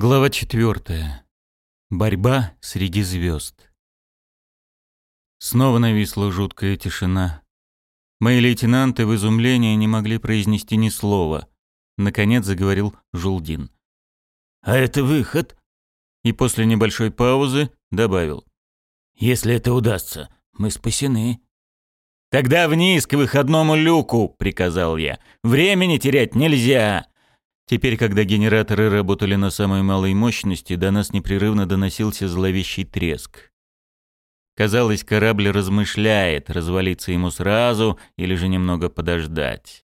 Глава четвертая. Борьба среди звезд. Снова нависла жуткая тишина. Мои лейтенанты в изумлении не могли произнести ни слова. Наконец заговорил Жулдин. «А это выход?» И после небольшой паузы добавил. «Если это удастся, мы спасены». «Тогда вниз к выходному люку!» — приказал я. «Времени терять нельзя!» Теперь, когда генераторы работали на самой малой мощности, до нас непрерывно доносился зловещий треск. Казалось, корабль размышляет, развалиться ему сразу или же немного подождать.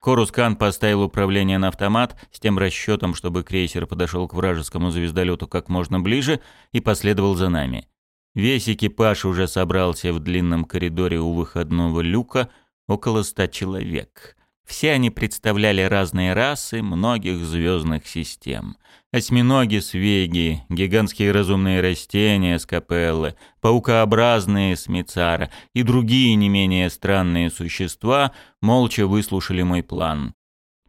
Корускан поставил управление на автомат с тем расчетом, чтобы крейсер подошел к вражескому звездолету как можно ближе и последовал за нами. Весь экипаж уже собрался в длинном коридоре у выходного люка, около ста человек. Все они представляли разные расы многих звездных систем. Осьминоги свеги, гигантские разумные растения скапеллы, паукообразные смицара и другие не менее странные существа молча выслушали мой план.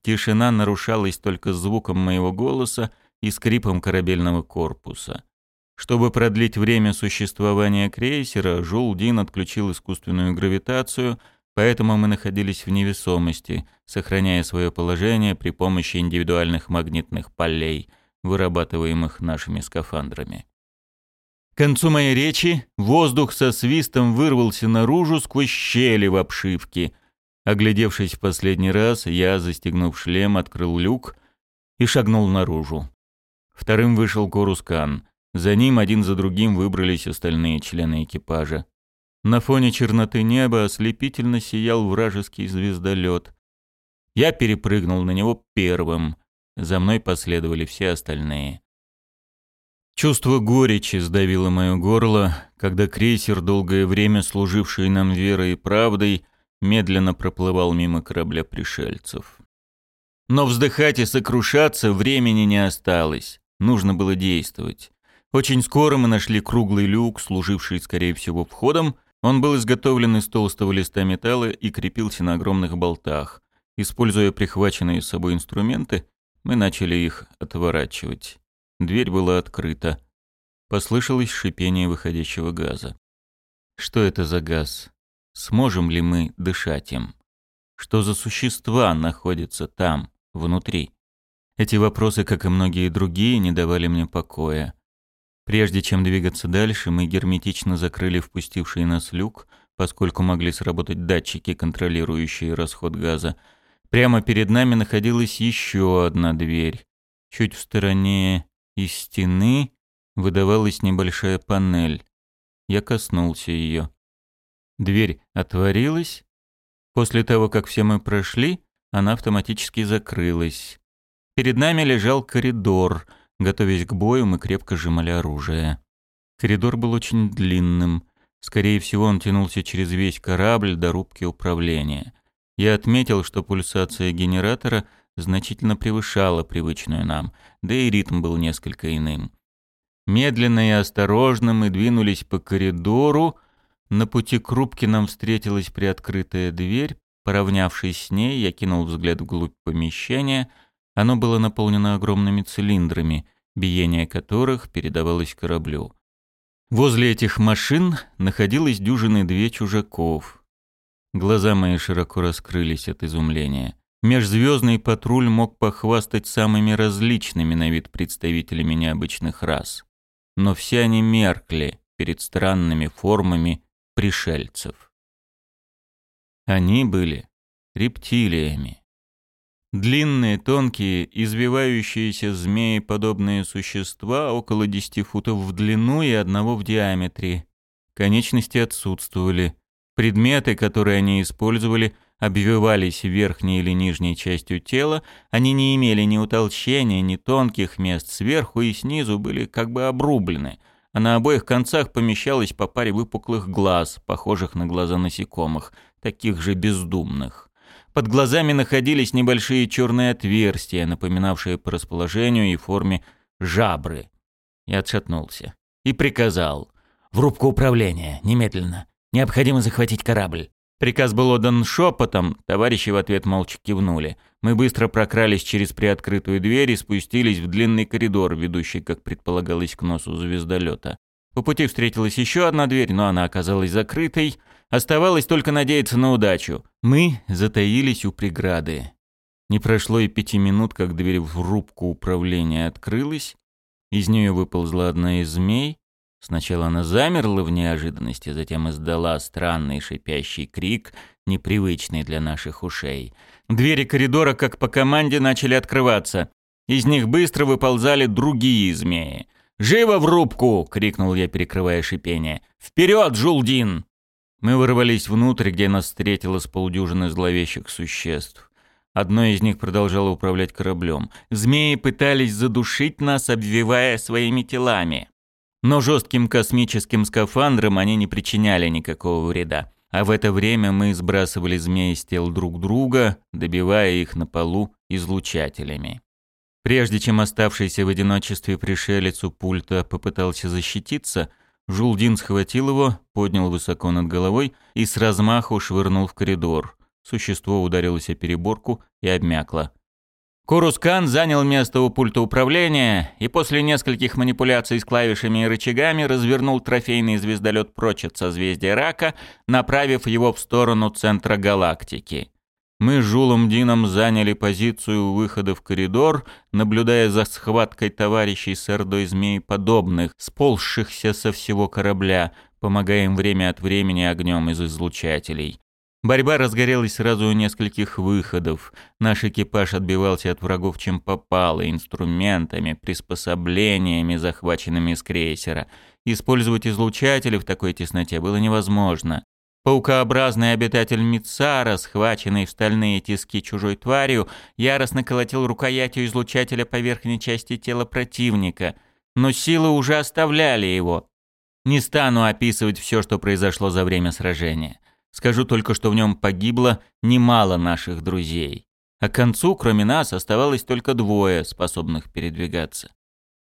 Тишина нарушалась только звуком моего голоса и скрипом корабельного корпуса. Чтобы продлить время существования крейсера, Жул-Дин отключил искусственную гравитацию — Поэтому мы находились в невесомости, сохраняя свое положение при помощи индивидуальных магнитных полей, вырабатываемых нашими скафандрами. К концу моей речи воздух со свистом вырвался наружу сквозь щели в обшивке. Оглядевшись в последний раз, я, застегнув шлем, открыл люк и шагнул наружу. Вторым вышел Корускан. За ним один за другим выбрались остальные члены экипажа. На фоне черноты неба ослепительно сиял вражеский звездолет. Я перепрыгнул на него первым. За мной последовали все остальные. Чувство горечи сдавило мое горло, когда крейсер, долгое время служивший нам верой и правдой, медленно проплывал мимо корабля пришельцев. Но вздыхать и сокрушаться времени не осталось. Нужно было действовать. Очень скоро мы нашли круглый люк, служивший, скорее всего, входом, он был изготовлен из толстого листа металла и крепился на огромных болтах. Используя прихваченные с собой инструменты, мы начали их отворачивать. Дверь была открыта. Послышалось шипение выходящего газа. Что это за газ? Сможем ли мы дышать им? Что за существа находятся там, внутри? Эти вопросы, как и многие другие, не давали мне покоя. Прежде чем двигаться дальше, мы герметично закрыли впустивший нас люк, поскольку могли сработать датчики, контролирующие расход газа. Прямо перед нами находилась еще одна дверь. Чуть в стороне из стены выдавалась небольшая панель. Я коснулся ее. Дверь отворилась. После того, как все мы прошли, она автоматически закрылась. Перед нами лежал коридор — Готовясь к бою, мы крепко сжимали оружие. Коридор был очень длинным. Скорее всего, он тянулся через весь корабль до рубки управления. Я отметил, что пульсация генератора значительно превышала привычную нам, да и ритм был несколько иным. Медленно и осторожно мы двинулись по коридору. На пути к рубке нам встретилась приоткрытая дверь. Поравнявшись с ней, я кинул взгляд вглубь помещения — оно было наполнено огромными цилиндрами, биение которых передавалось кораблю. Возле этих машин находилось дюжины две чужаков. Глаза мои широко раскрылись от изумления. Межзвездный патруль мог похвастать самыми различными на вид представителями необычных рас. Но все они меркли перед странными формами пришельцев. Они были рептилиями. Длинные, тонкие, извивающиеся змеи-подобные существа около 10 футов в длину и одного в диаметре. Конечности отсутствовали. Предметы, которые они использовали, обвивались верхней или нижней частью тела, они не имели ни утолщения, ни тонких мест, сверху и снизу были как бы обрублены, а на обоих концах помещалось по паре выпуклых глаз, похожих на глаза насекомых, таких же бездумных. Под глазами находились небольшие черные отверстия, напоминавшие по расположению и форме жабры. Я отшатнулся и приказал. «В рубку управления, немедленно. Необходимо захватить корабль». Приказ был отдан шепотом, товарищи в ответ молча кивнули. Мы быстро прокрались через приоткрытую дверь и спустились в длинный коридор, ведущий, как предполагалось, к носу звездолета. По пути встретилась еще одна дверь, но она оказалась закрытой. Оставалось только надеяться на удачу. Мы затаились у преграды. Не прошло и пяти минут, как дверь в рубку управления открылась. Из нее выползла одна из змей. Сначала она замерла в неожиданности, затем издала странный шипящий крик, непривычный для наших ушей. Двери коридора, как по команде, начали открываться. Из них быстро выползали другие змеи. «Живо в рубку!» — крикнул я, перекрывая шипение. «Вперед, Жулдин!» Мы ворвались внутрь, где нас встретило с полдюжины зловещих существ. Одно из них продолжало управлять кораблем. Змеи пытались задушить нас, обвивая своими телами. Но жестким космическим скафандром они не причиняли никакого вреда. А в это время мы сбрасывали змей с тел друг друга, добивая их на полу излучателями. Прежде чем оставшийся в одиночестве пришелец у пульта попытался защититься, Жулдин схватил его, поднял высоко над головой и с размаху швырнул в коридор. Существо ударилось о переборку и обмякло. Курускан занял место у пульта управления и после нескольких манипуляций с клавишами и рычагами развернул трофейный звездолет прочь от созвездия Рака, направив его в сторону центра галактики. Мы с Жулом Дином заняли позицию у выхода в коридор, наблюдая за схваткой товарищей с ордой змей подобных, сползшихся со всего корабля, помогая им время от времени огнем из излучателей. Борьба разгорелась сразу у нескольких выходов. Наш экипаж отбивался от врагов чем попало, инструментами, приспособлениями, захваченными из крейсера. Использовать излучатели в такой тесноте было невозможно. Паукообразный обитатель Мицара, схваченный в стальные тиски чужой тварью, яростно колотил рукоятью излучателя по верхней части тела противника, но силы уже оставляли его. Не стану описывать все, что произошло за время сражения. Скажу только, что в нем погибло немало наших друзей. А к концу, кроме нас, оставалось только двое, способных передвигаться.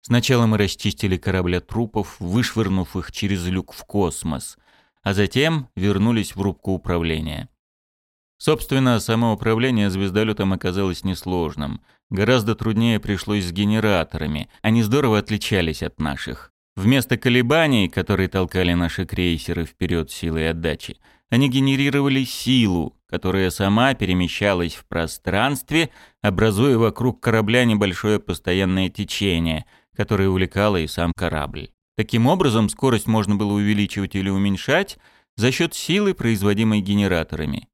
Сначала мы расчистили корабль от трупов, вышвырнув их через люк в космос – а затем вернулись в рубку управления. Собственно, само управление звездолетом оказалось несложным. Гораздо труднее пришлось с генераторами. Они здорово отличались от наших. Вместо колебаний, которые толкали наши крейсеры вперед силой отдачи, они генерировали силу, которая сама перемещалась в пространстве, образуя вокруг корабля небольшое постоянное течение, которое увлекало и сам корабль. Таким образом, скорость можно было увеличивать или уменьшать за счет силы, производимой генераторами.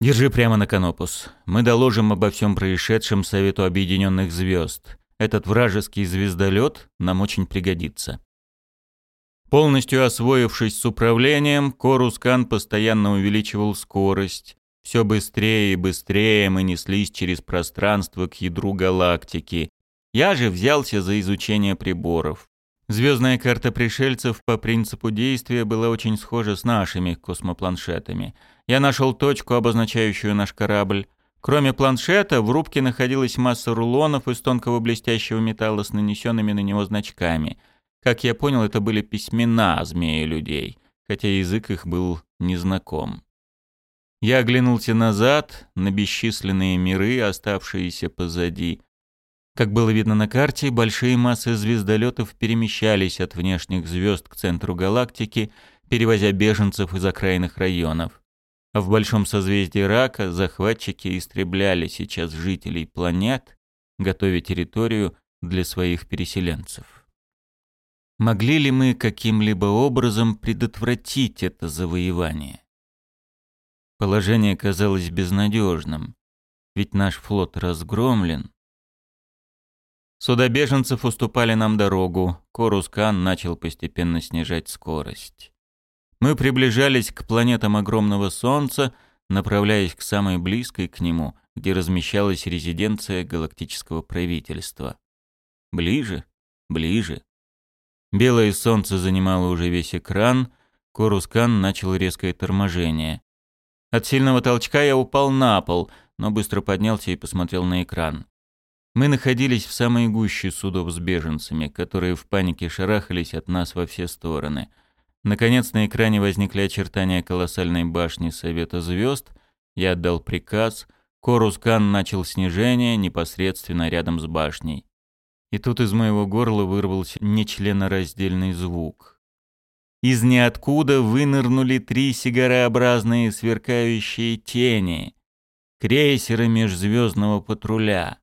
Держи прямо на Канопус. Мы доложим обо всем происшедшем Совету Объединенных Звезд. Этот вражеский звездолет нам очень пригодится. Полностью освоившись с управлением, Корускан постоянно увеличивал скорость. Все быстрее и быстрее мы неслись через пространство к ядру галактики, я же взялся за изучение приборов. Звездная карта пришельцев по принципу действия была очень схожа с нашими космопланшетами. Я нашел точку, обозначающую наш корабль. Кроме планшета, в рубке находилась масса рулонов из тонкого блестящего металла с нанесенными на него значками. Как я понял, это были письмена змеи людей, хотя язык их был незнаком. Я оглянулся назад, на бесчисленные миры, оставшиеся позади, как было видно на карте, большие массы звездолетов перемещались от внешних звезд к центру галактики, перевозя беженцев из окраинных районов. А в большом созвездии Рака захватчики истребляли сейчас жителей планет, готовя территорию для своих переселенцев. Могли ли мы каким-либо образом предотвратить это завоевание? Положение казалось безнадежным, ведь наш флот разгромлен, Суда беженцев уступали нам дорогу. Корускан начал постепенно снижать скорость. Мы приближались к планетам огромного Солнца, направляясь к самой близкой к нему, где размещалась резиденция галактического правительства. Ближе, ближе. Белое солнце занимало уже весь экран, Корускан начал резкое торможение. От сильного толчка я упал на пол, но быстро поднялся и посмотрел на экран. Мы находились в самой гуще судов с беженцами, которые в панике шарахались от нас во все стороны. Наконец на экране возникли очертания колоссальной башни Совета Звезд. Я отдал приказ. Корускан начал снижение непосредственно рядом с башней. И тут из моего горла вырвался нечленораздельный звук. Из ниоткуда вынырнули три сигарообразные сверкающие тени, крейсеры межзвездного патруля,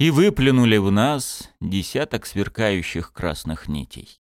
и выплюнули в нас десяток сверкающих красных нитей.